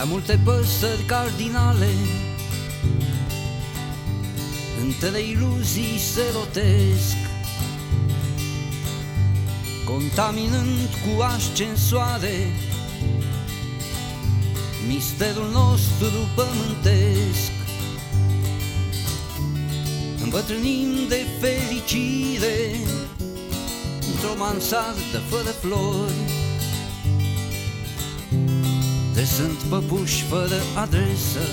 Prea multe păsări cardinale. Între iluzii se rotesc Contaminând cu ascensoare Misterul nostru pământesc. Îmbătrânim de fericire Într-o mansardă fără flori sunt păpuși fără adresă.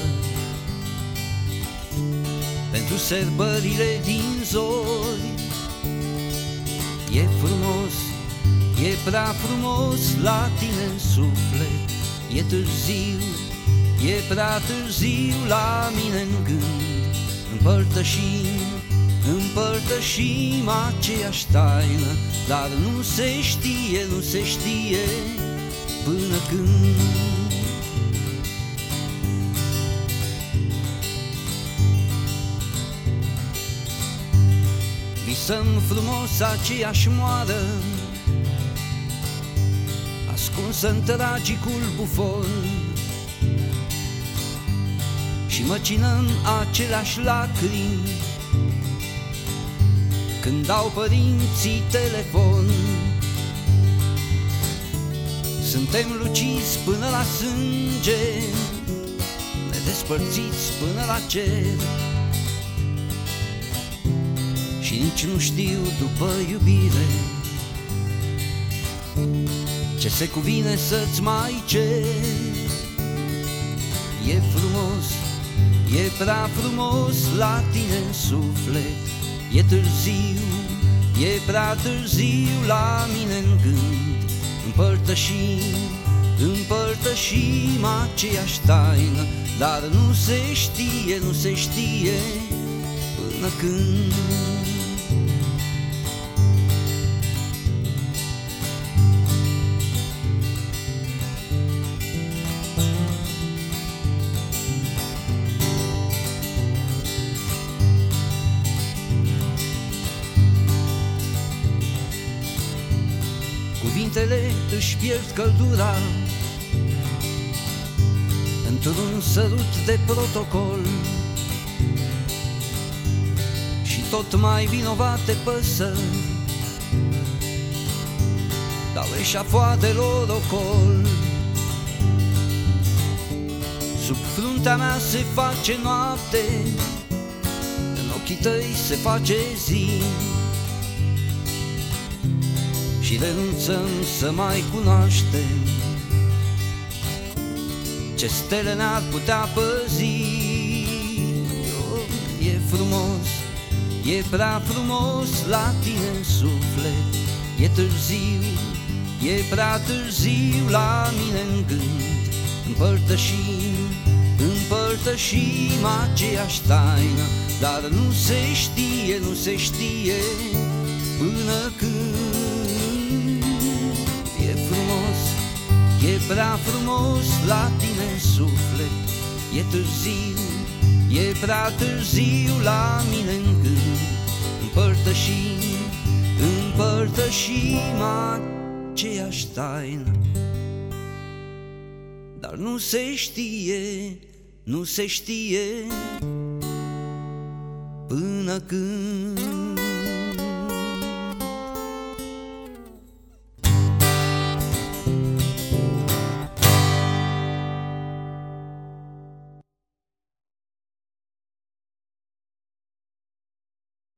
Pentru serbările din zori E frumos, e prea frumos la tine în suflet. E târziu, e prea târziu la mine în gând. Împărtășim, împărtășim aceeași taină Dar nu se știe, nu se știe până când Visăm frumos aceeași moară Ascunsă în tragicul bufon. Și măcinăm aceleași lacrimi Când dau părinții telefon. Suntem luciți până la sânge Nedespărțiți până la cer. Și nici nu știu după iubire Ce se cuvine să-ți mai cer. E frumos E prea frumos la tine în suflet. E târziu, e prea târziu la mine în gând. Împărtășim, împărtășim aceeași taină Dar nu se știe, nu se știe până când Cuvintele își pierd căldura Într-un sărut de protocol. Și tot mai vinovate păsări. Dau eșafoadelor ocol. Sub fruntea mea se face noapte În ochii tăi se face zi. Și renunțăm să mai cunoaștem Ce stele ne-ar putea păzi e prea frumos la tine în suflet E târziu, e prea târziu la mine în gând. Împărtășim, împărtășim aceeași taină Dar nu se știe, nu se știe până când. E prea frumos la tine în suflet E târziu, e prea târziu la mine în gând Împărtășim, împărtășim aceeași taină. Dar nu se știe, nu se știe Până când